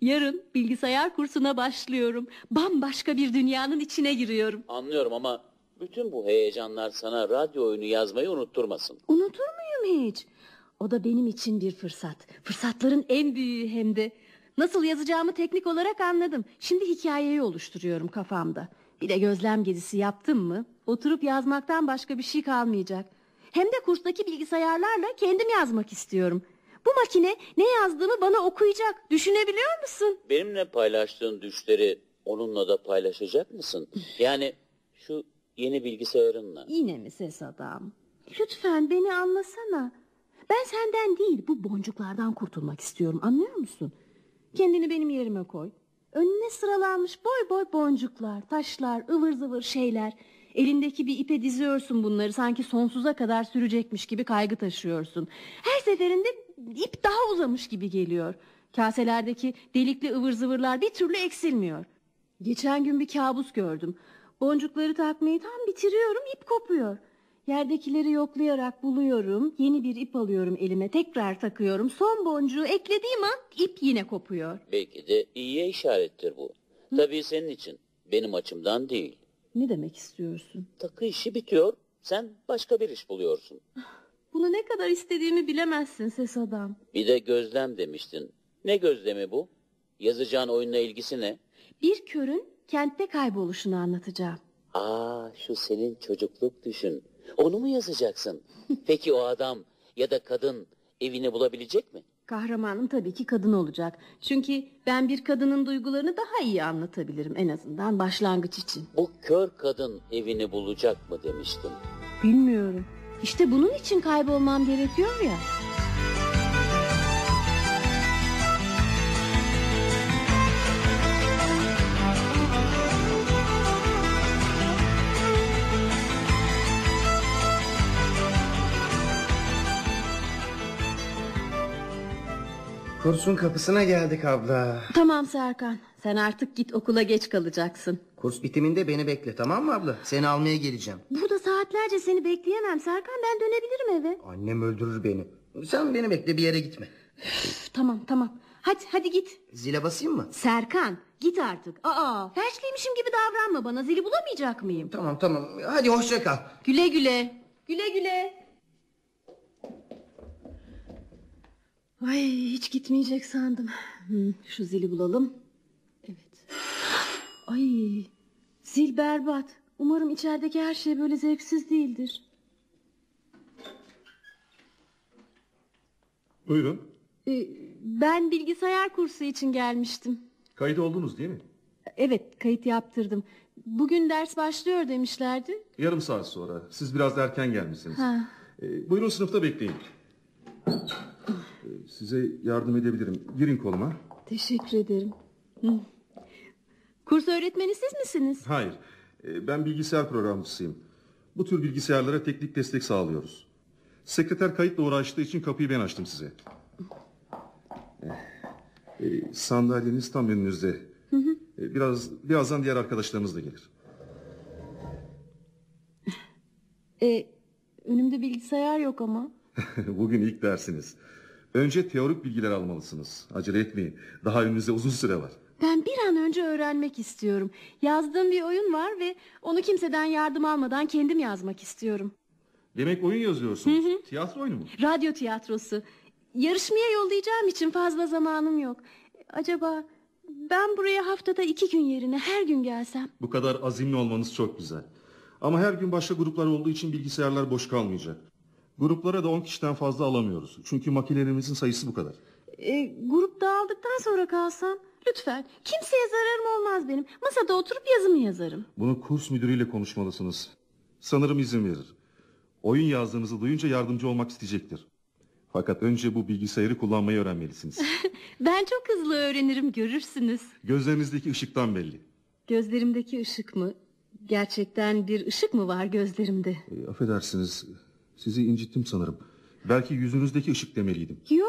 Yarın bilgisayar kursuna başlıyorum. Bambaşka bir dünyanın içine giriyorum. Anlıyorum ama bütün bu heyecanlar sana radyo oyunu yazmayı unutturmasın. Unutur muyum hiç? O da benim için bir fırsat. Fırsatların en büyüğü hem de. Nasıl yazacağımı teknik olarak anladım. Şimdi hikayeyi oluşturuyorum kafamda. Bir de gözlem gezisi yaptım mı? Oturup yazmaktan başka bir şey kalmayacak. Hem de kurstaki bilgisayarlarla kendim yazmak istiyorum. Bu makine ne yazdığımı bana okuyacak. Düşünebiliyor musun? Benimle paylaştığın düşleri onunla da paylaşacak mısın? [laughs] Yani şu yeni bilgisayarınla. Yine mi ses adam? Lütfen beni anlasana. Ben senden değil bu boncuklardan kurtulmak istiyorum anlıyor musun? Kendini benim yerime koy. Önüne sıralanmış boy boy boncuklar, taşlar, ıvır zıvır şeyler. Elindeki bir ipe diziyorsun bunları sanki sonsuza kadar sürecekmiş gibi kaygı taşıyorsun. Her seferinde ip daha uzamış gibi geliyor. Kaselerdeki delikli ıvır zıvırlar bir türlü eksilmiyor. Geçen gün bir kabus gördüm. Boncukları takmayı tam bitiriyorum ip kopuyor. Yerdekileri yoklayarak buluyorum. Yeni bir ip alıyorum elime tekrar takıyorum. Son boncuğu eklediğim an ip yine kopuyor. Belki de iyiye işarettir bu. Tabii senin için. Benim açımdan değil. Ne demek istiyorsun? Takı işi bitiyor. Sen başka bir iş buluyorsun. [sighs] Bunu ne kadar istediğimi bilemezsin ses adam. Bir de gözlem demiştin. Ne gözlemi bu? Yazacağın oyunla ilgisi ne? Bir körün kentte kayboluşunu anlatacağım. Aa şu senin çocukluk düşün. Onu mu yazacaksın? [laughs] Peki o adam ya da kadın evini bulabilecek mi? Kahramanım tabii ki kadın olacak. Çünkü ben bir kadının duygularını daha iyi anlatabilirim en azından başlangıç için. Bu kör kadın evini bulacak mı demiştim. Bilmiyorum. İşte bunun için kaybolmam gerekiyor ya. Kursun kapısına geldik abla. Tamam Serkan. Sen artık git okula geç kalacaksın. Kurs bitiminde beni bekle tamam mı abla? Seni almaya geleceğim. Burada saatlerce seni bekleyemem Serkan. Ben dönebilirim eve. Annem öldürür beni. Sen beni bekle bir yere gitme. Üf, tamam tamam. Hadi hadi git. Zile basayım mı? Serkan git artık. Aa, felçliymişim gibi davranma bana. Zili bulamayacak mıyım? Tamam tamam. Hadi hoşça kal. Güle güle. Güle güle. Ay hiç gitmeyecek sandım. Şu zili bulalım. Evet. Ay zil berbat. Umarım içerideki her şey böyle zevksiz değildir. Buyurun. Ee, ben bilgisayar kursu için gelmiştim. Kayıt oldunuz değil mi? Evet kayıt yaptırdım. Bugün ders başlıyor demişlerdi. Yarım saat sonra. Siz biraz da erken gelmişsiniz. Ha. Ee, buyurun sınıfta bekleyin. Size yardım edebilirim. Girin koluma. Teşekkür ederim. Hı. Kurs öğretmeni siz misiniz? Hayır. Ee, ben bilgisayar programcısıyım. Bu tür bilgisayarlara teknik destek sağlıyoruz. Sekreter kayıtla uğraştığı için kapıyı ben açtım size. Ee, sandalyeniz tam önünüzde. Ee, biraz birazdan diğer arkadaşlarınız da gelir. Ee, önümde bilgisayar yok ama. [laughs] Bugün ilk dersiniz. Önce teorik bilgiler almalısınız. Acele etmeyin. Daha önünüzde uzun süre var. Ben bir an önce öğrenmek istiyorum. Yazdığım bir oyun var ve onu kimseden yardım almadan kendim yazmak istiyorum. Demek oyun yazıyorsunuz. Tiyatro oyunu mu? Radyo tiyatrosu. Yarışmaya yollayacağım için fazla zamanım yok. Acaba ben buraya haftada iki gün yerine her gün gelsem? Bu kadar azimli olmanız çok güzel. Ama her gün başka gruplar olduğu için bilgisayarlar boş kalmayacak. Gruplara da 10 kişiden fazla alamıyoruz. Çünkü makinelerimizin sayısı bu kadar. E, grup dağıldıktan sonra kalsam? Lütfen kimseye zararım olmaz benim. Masada oturup yazımı yazarım. Bunu kurs müdürüyle konuşmalısınız. Sanırım izin verir. Oyun yazdığınızı duyunca yardımcı olmak isteyecektir. Fakat önce bu bilgisayarı kullanmayı öğrenmelisiniz. [laughs] Ben çok hızlı öğrenirim görürsünüz. Gözlerinizdeki ışıktan belli. Gözlerimdeki ışık mı? Gerçekten bir ışık mı var gözlerimde? E, affedersiniz. Sizi incittim sanırım. Belki yüzünüzdeki ışık demeliydim. Yo,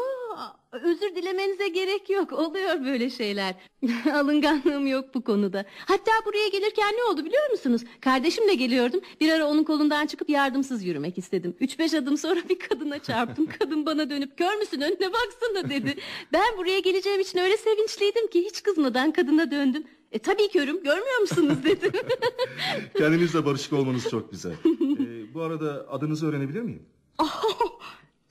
özür dilemenize gerek yok. Oluyor böyle şeyler. [laughs] Alınganlığım yok bu konuda. Hatta buraya gelirken ne oldu biliyor musunuz? Kardeşimle geliyordum. Bir ara onun kolundan çıkıp yardımsız yürümek istedim. Üç beş adım sonra bir kadına çarptım. [laughs] Kadın bana dönüp kör müsün önüne baksana dedi. Ben buraya geleceğim için öyle sevinçliydim ki hiç kızmadan kadına döndüm. E tabii körüm görmüyor musunuz dedim. [laughs] Kendinizle barışık olmanız çok güzel. Bu arada adınızı öğrenebilir miyim? [laughs]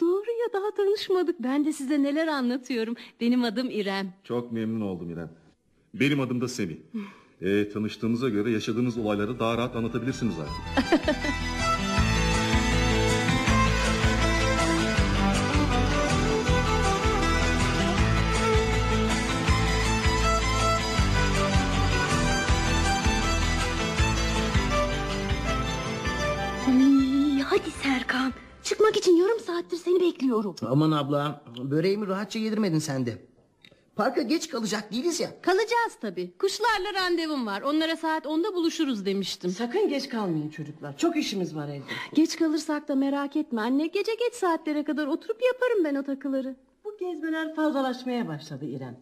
Doğru ya daha tanışmadık. Ben de size neler anlatıyorum. Benim adım İrem. Çok memnun oldum İrem. Benim adım da Semih. [laughs] E, tanıştığımıza göre yaşadığınız olayları daha rahat anlatabilirsiniz artık. [laughs] saattir seni bekliyorum. Aman abla böreğimi rahatça yedirmedin sen de. Parka geç kalacak değiliz ya. Kalacağız tabii. Kuşlarla randevum var. Onlara saat 10'da buluşuruz demiştim. Sakın geç kalmayın çocuklar. Çok işimiz var evde. Geç kalırsak da merak etme anne. Gece geç saatlere kadar oturup yaparım ben o takıları. Bu gezmeler fazlalaşmaya başladı İrem.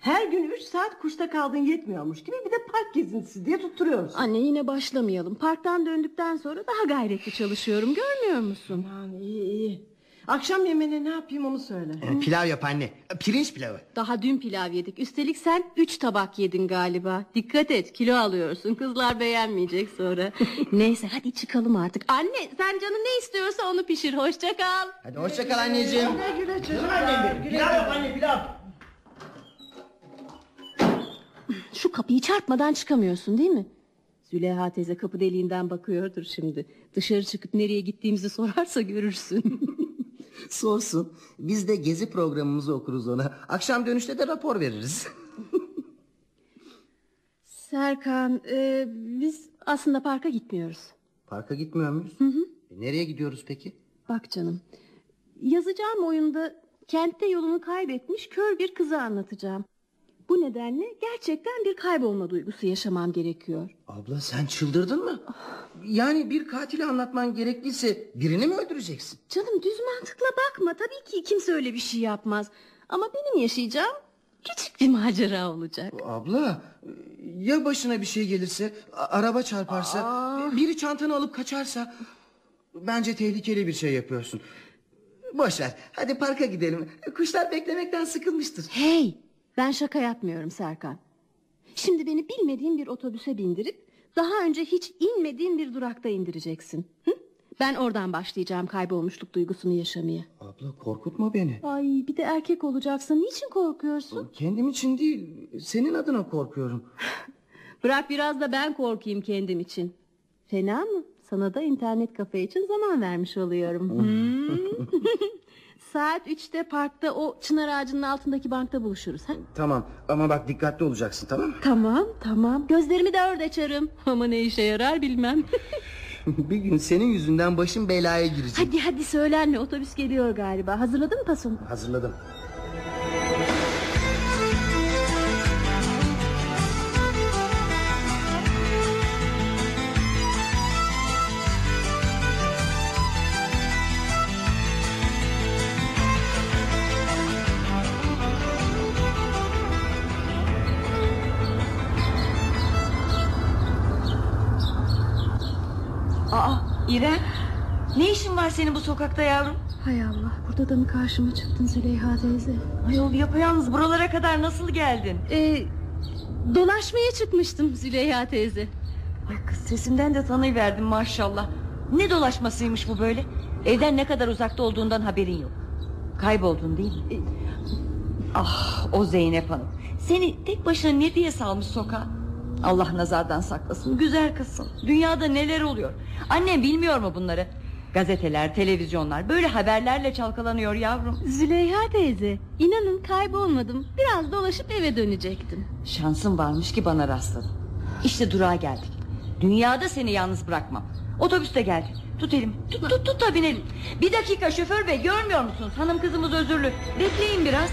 Her gün üç saat kursta kaldın yetmiyormuş gibi bir de park gezintisi diye tutturuyoruz. Anne yine başlamayalım. Parktan döndükten sonra daha gayretli çalışıyorum. Görmüyor musun? Aman iyi iyi. Akşam yemeğine ne yapayım onu söyle. E, pilav yap anne. Pirinç pilavı. Daha dün pilav yedik. Üstelik sen üç tabak yedin galiba. Dikkat et kilo alıyorsun. Kızlar beğenmeyecek sonra. [laughs] Neyse hadi çıkalım artık. Anne sen canın ne istiyorsa onu pişir. Hoşça kal. Hadi hoşça kal anneciğim. Güle güle çocuklar. Pilav güle. yap anne pilav. Şu kapıyı çarpmadan çıkamıyorsun değil mi? Züleyha teyze kapı deliğinden bakıyordur şimdi. Dışarı çıkıp nereye gittiğimizi sorarsa görürsün. [laughs] [laughs] Sorsun. Biz de gezi programımızı okuruz ona. Akşam dönüşte de rapor veririz. [laughs] Serkan e, biz aslında parka gitmiyoruz. Parka gitmiyor muyuz? E, nereye gidiyoruz peki? Bak canım yazacağım oyunda kentte yolunu kaybetmiş kör bir kızı anlatacağım. Bu nedenle gerçekten bir kaybolma duygusu yaşamam gerekiyor. Abla sen çıldırdın mı? Yani bir katili anlatman gerekliyse birini mi öldüreceksin? Canım düz mantıkla bakma tabii ki kimse öyle bir şey yapmaz. Ama benim yaşayacağım küçük bir macera olacak. Abla ya başına bir şey gelirse araba çarparsa biri çantanı alıp kaçarsa bence tehlikeli bir şey yapıyorsun. Boş ver hadi parka gidelim kuşlar beklemekten sıkılmıştır. Hey ben şaka yapmıyorum Serkan. Şimdi beni bilmediğin bir otobüse bindirip daha önce hiç inmediğin bir durakta indireceksin. Hı? Ben oradan başlayacağım kaybolmuşluk duygusunu yaşamaya. Abla korkutma beni. Ay bir de erkek olacaksın. Niçin korkuyorsun? Kendim için değil senin adına korkuyorum. [laughs] Bırak biraz da ben korkayım kendim için. Fena mı? Sana da internet kafe için zaman vermiş oluyorum. Hmm. [laughs] Saat üçte parkta o çınar ağacının altındaki bankta buluşuruz. Ha? Tamam ama bak dikkatli olacaksın tamam mı? Tamam tamam. Gözlerimi de orada açarım. Ama ne işe yarar bilmem. [laughs] bir gün senin yüzünden başım belaya girecek. hadi hadi söylenme otobüs geliyor galiba. Hazırladın mı pasonu? Hazırladım. İrem ne işin var senin bu sokakta yavrum? Hay Allah burada da mı karşıma çıktın Züleyha teyze? Ayol yapayalnız buralara kadar nasıl geldin? Ee, dolaşmaya çıkmıştım Züleyha teyze. Ay kız sesinden de tanıyıverdim maşallah. Ne dolaşmasıymış bu böyle? Evden ne kadar uzakta olduğundan haberin yok. Kayboldun değil mi? Ah o Zeynep Hanım. Seni tek başına ne diye salmış sokağa? Allah nazardan saklasın. Güzel kızsın. Dünyada neler oluyor? Annem bilmiyor mu bunları? Gazeteler, televizyonlar böyle haberlerle çalkalanıyor yavrum. Züleyha teyze inanın kaybolmadım. Biraz dolaşıp eve dönecektim. Şansın varmış ki bana rastladın. İşte durağa geldik. Dünyada seni yalnız bırakmam. Otobüste geldi. Tut elim. Tut tut tut da binelim. Bir dakika şoför bey görmüyor musunuz? Hanım kızımız özürlü. Bekleyin biraz.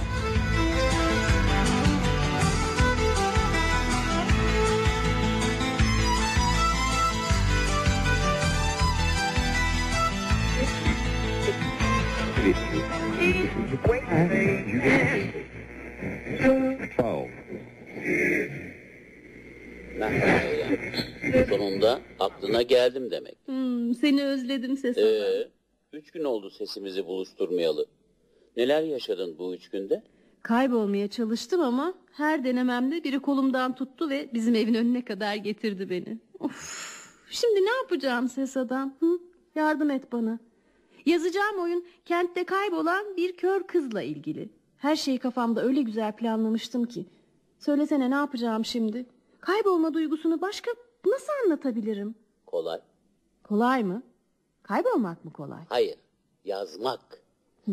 Sonunda aklına geldim demek. Hmm, seni özledim ses adam. Ee, üç gün oldu sesimizi buluşturmayalı. Neler yaşadın bu üç günde? Kaybolmaya çalıştım ama her denememde biri kolumdan tuttu ve bizim evin önüne kadar getirdi beni. Of. Şimdi ne yapacağım ses adam? Hı? Yardım et bana. Yazacağım oyun kentte kaybolan bir kör kızla ilgili. Her şeyi kafamda öyle güzel planlamıştım ki. Söylesene ne yapacağım şimdi? Kaybolma duygusunu başka nasıl anlatabilirim? Kolay. Kolay mı? Kaybolmak mı kolay? Hayır. Yazmak.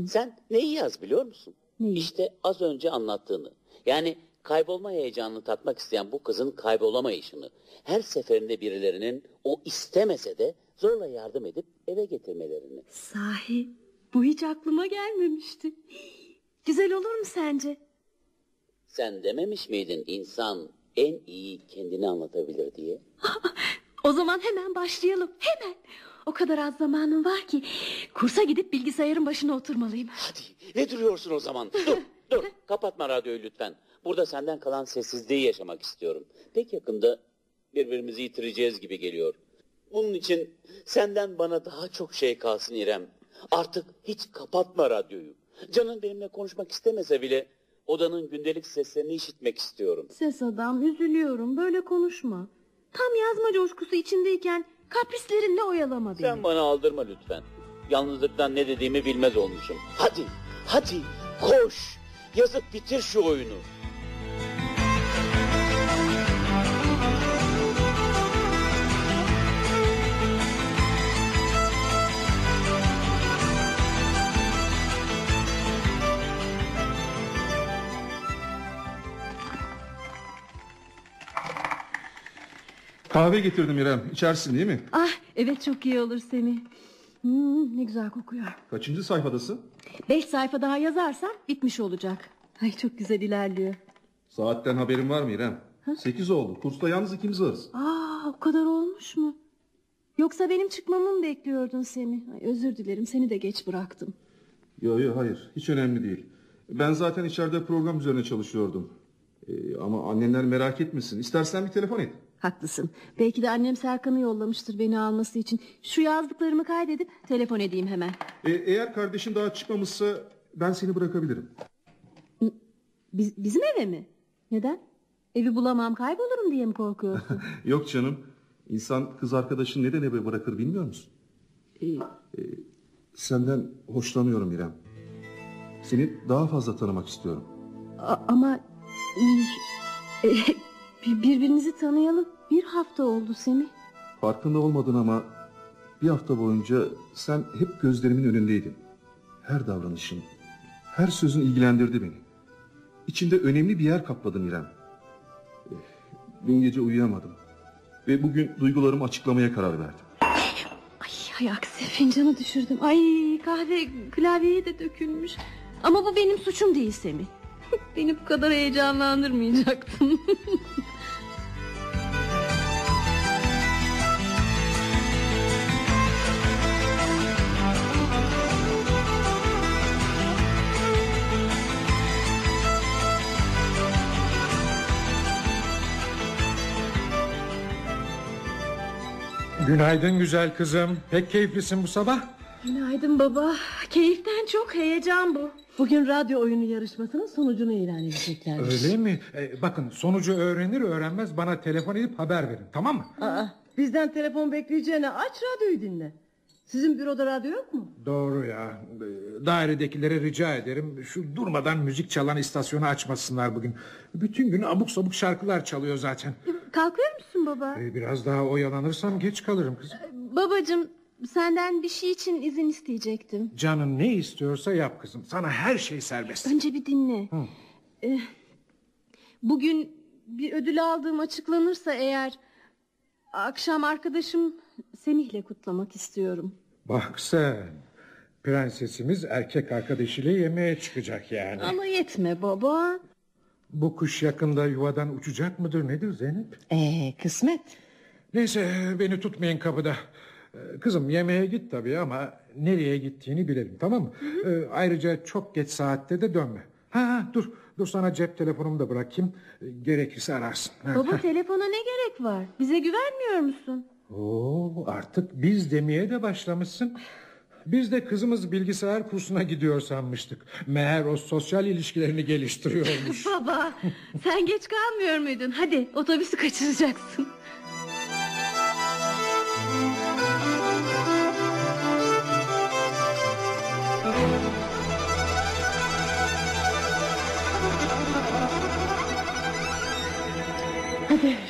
Sen neyi yaz biliyor musun? Neyi? İşte az önce anlattığını. Yani kaybolma heyecanını tatmak isteyen bu kızın kaybolamayışını. Her seferinde birilerinin o istemese de zorla yardım edip eve getirmelerini. Sahi bu hiç aklıma gelmemişti. [gasps] Güzel olur mu sence? Sen dememiş miydin insan en iyi kendini anlatabilir diye? [laughs] O zaman hemen başlayalım. Hemen. O kadar az zamanım var ki kursa gidip bilgisayarın başına oturmalıyım. Hadi ne duruyorsun o zaman? [laughs] Dur dur kapatma radyoyu lütfen. Burada senden kalan sessizliği yaşamak istiyorum. Pek yakında birbirimizi yitireceğiz gibi geliyor. Bunun için senden bana daha çok şey kalsın İrem. Artık hiç kapatma radyoyu. Canın benimle konuşmak istemese bile odanın gündelik seslerini işitmek istiyorum. Ses adam üzülüyorum böyle konuşma. Tam yazma coşkusu içindeyken kaprislerinle oyalama beni. Sen bana aldırma lütfen. Yalnızlıktan ne dediğimi bilmez olmuşum. Hadi, hadi koş. Yazıp bitir şu oyunu. Kahve getirdim İrem. İçersin değil mi? Ah evet çok iyi olur Semih. Hmm, ne güzel kokuyor. Kaçıncı sayfadasın? Beş sayfa daha yazarsam bitmiş olacak. Ay çok güzel ilerliyor. Saatten haberin var mı İrem? Sekiz oldu. Kursta yalnız ikimiz varız. Aa o kadar olmuş mu? Yoksa benim çıkmamı mı bekliyordun Semih? Ay, özür dilerim seni de geç bıraktım. Yok yok hayır. Hiç önemli değil. Ben zaten içeride program üzerine çalışıyordum. Ee, ama annenler merak etmesin. İstersen bir telefon et. Haklısın. Belki de annem Serkan'ı yollamıştır beni alması için. Şu yazdıklarımı kaydedip telefon edeyim hemen. Ee, eğer kardeşin daha çıkmamışsa ben seni bırakabilirim. Biz, bizim eve mi? Neden? Evi bulamam kaybolurum diye mi korkuyorsun? [laughs] Yok canım. İnsan kız arkadaşını neden eve bırakır bilmiyor musun? Ee, Senden hoşlanıyorum İrem. Seni daha fazla tanımak istiyorum. a- ama e, bir- birbirimizi tanıyalım. Bir hafta oldu Semih. Farkında olmadın ama bir hafta boyunca sen hep gözlerimin önündeydin. Her davranışın, her sözün ilgilendirdi beni. İçimde önemli bir yer kapladın İrem. Eh, Dün gece uyuyamadım. Ve bugün duygularımı açıklamaya karar verdim. Ay aksi fincanı düşürdüm. Ay kahve klavyeye de dökülmüş. Ama bu benim suçum değil Semih. [laughs] Beni bu kadar heyecanlandırmayacaktın. [laughs] Günaydın güzel kızım. Pek keyiflisin bu sabah. Günaydın baba. Keyiften çok heyecan bu. Bugün radyo oyunu yarışmasının sonucunu ilan edeceklermiş. Öyle mi? Ee, bakın sonucu öğrenir öğrenmez bana telefon edip haber verin tamam mı? Aa, bizden telefon bekleyeceğine aç radyoyu dinle. Sizin büroda radyo yok mu? Doğru ya. Ee, Dairedekilere rica ederim şu durmadan müzik çalan istasyonu açmasınlar bugün. Bütün gün abuk sabuk şarkılar çalıyor zaten. Kalkıyor musun baba? Ee, Biraz daha oyalanırsam geç kalırım kızım. Babacığım senden bir şey için izin isteyecektim. Canın ne istiyorsa yap kızım. Sana her şey serbest. Önce bir dinle. Ee, bugün bir ödül aldığım açıklanırsa eğer... ...akşam arkadaşım Semih'le kutlamak istiyorum. Bak sen. Prensesimiz erkek arkadaşıyla yemeğe çıkacak yani. Ama yetme baba. Bu kuş yakında yuvadan uçacak mıdır nedir Zeynep? Ee, kısmet. Neyse beni tutmayın kapıda. Ee, Kızım yemeğe git tabii ama nereye gittiğini bilelim tamam mı? Ee, ayrıca çok geç saatte de dönme. Ha, ha dur dur sana cep telefonumu da bırakayım. Gerekirse ararsın. Baba telefona ne gerek var? Bize güvenmiyor musun? Oo, artık biz demeye de başlamışsın. Biz de kızımız bilgisayar kursuna gidiyor sanmıştık. Meğer o sosyal ilişkilerini geliştiriyormuş. [laughs] Baba sen geç kalmıyor muydun? Hadi otobüsü kaçıracaksın.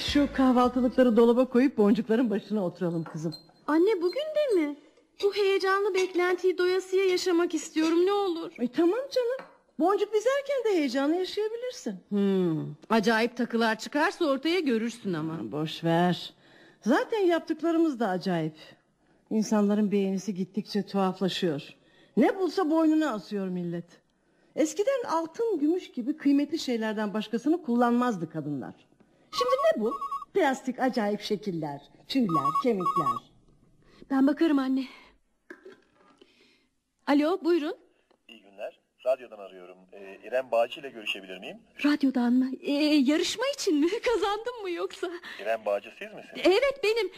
Şu kahvaltılıkları dolaba koyup boncukların başına oturalım kızım. Anne bugün de mi? Bu heyecanlı beklentiyi doyasıya yaşamak istiyorum ne olur. Ay tamam canım. Boncuk dizerken de heyecanı yaşayabilirsin. Hmm, acayip takılar çıkarsa ortaya görürsün ama. Boş ver. Zaten yaptıklarımız da acayip. İnsanların beğenisi gittikçe tuhaflaşıyor. Ne bulsa boynuna asıyor millet. Eskiden altın, gümüş gibi kıymetli şeylerden başkasını kullanmazdı kadınlar. Şimdi ne bu? Plastik acayip şekiller, tüyler, kemikler. Ben bakarım anne. Alo buyurun. İyi günler. Radyodan arıyorum. Ee, İrem Bağcı ile görüşebilir miyim? Radyodan mı? Ee, yarışma için mi? [laughs] Kazandım mı yoksa? İrem Bağcı siz misiniz? Evet benim.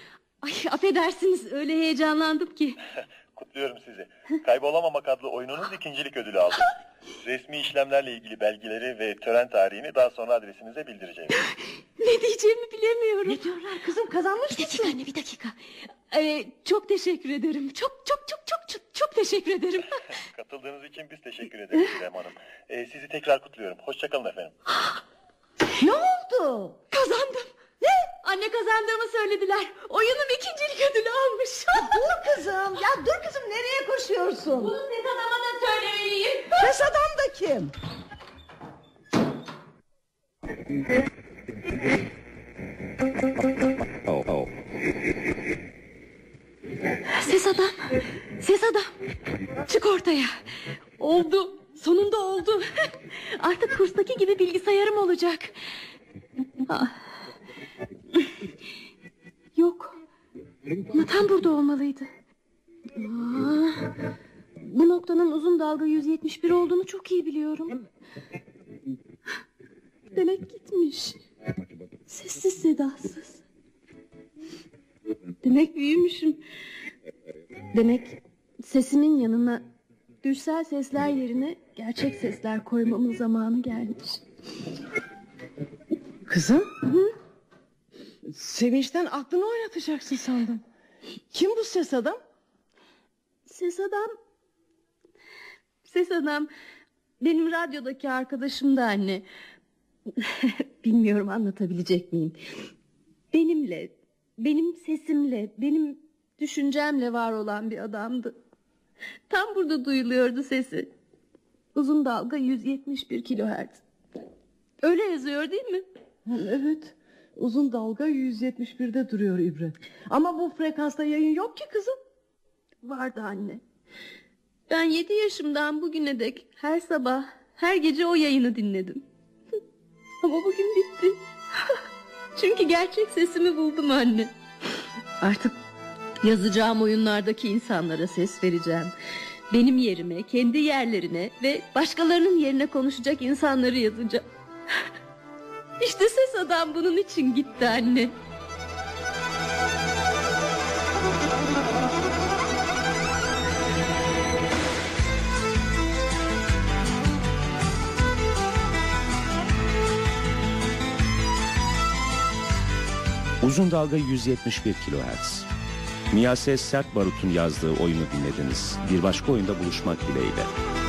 Ay affedersiniz öyle heyecanlandım ki. [laughs] Kutluyorum sizi. Kaybolamamak adlı oyununuz ikincilik ödülü aldı. [laughs] Resmi işlemlerle ilgili belgeleri ve tören tarihini daha sonra adresinize bildireceğim. [laughs] Ne diyeceğimi bilemiyorum. Ne diyorlar kızım kazanmış Bir dakika anne bir dakika. Ee, çok teşekkür ederim. Çok çok çok çok çok, çok teşekkür ederim. [laughs] Katıldığınız için biz teşekkür ederiz İrem Hanım. Ee, sizi tekrar kutluyorum. Hoşçakalın efendim. [gasps] Ne oldu? Kazandım. Ne? Anne kazandığımı söylediler. Oyunum ikincilik ödülü almış. dur kızım ya dur kızım nereye koşuyorsun? Bunu ses adama da söylemeliyim. Ses adam da kim? Ses adam. Ses adam. Çık ortaya. Oldu. Sonunda oldu. Artık kurstaki gibi bilgisayarım olacak. Ah. Yok. Ama tam burada olmalıydı. Aa, bu noktanın uzun dalga 171 olduğunu çok iyi biliyorum. Demek gitmiş. Sessiz sedasız. Demek büyümüşüm. Demek sesimin yanına düşsel sesler yerine gerçek sesler koymamın zamanı gelmiş. Kızım? Sevinçten aklını oynatacaksın sandım. Kim bu ses adam? Ses adam... Ses adam... Benim radyodaki arkadaşım da anne. [laughs] Bilmiyorum anlatabilecek miyim? Benimle, benim sesimle, benim düşüncemle var olan bir adamdı. Tam burada duyuluyordu sesi. Uzun dalga 171 kilohertz. Öyle yazıyor değil mi? Evet. Uzun dalga 171'de duruyor İbre. Ama bu frekansta yayın yok ki kızım. Vardı anne. Ben yedi yaşımdan bugüne dek her sabah, her gece o yayını dinledim. [laughs] Ama bugün bitti. [laughs] Çünkü gerçek sesimi buldum anne. Artık yazacağım oyunlardaki insanlara ses vereceğim. Benim yerime, kendi yerlerine ve başkalarının yerine konuşacak insanları yazacağım. [laughs] İşte ses adam bunun için gitti anne. Uzun dalga 171 kHz. Miyase Sert Barut'un yazdığı oyunu dinlediniz. Bir başka oyunda buluşmak dileğiyle.